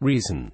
Reason.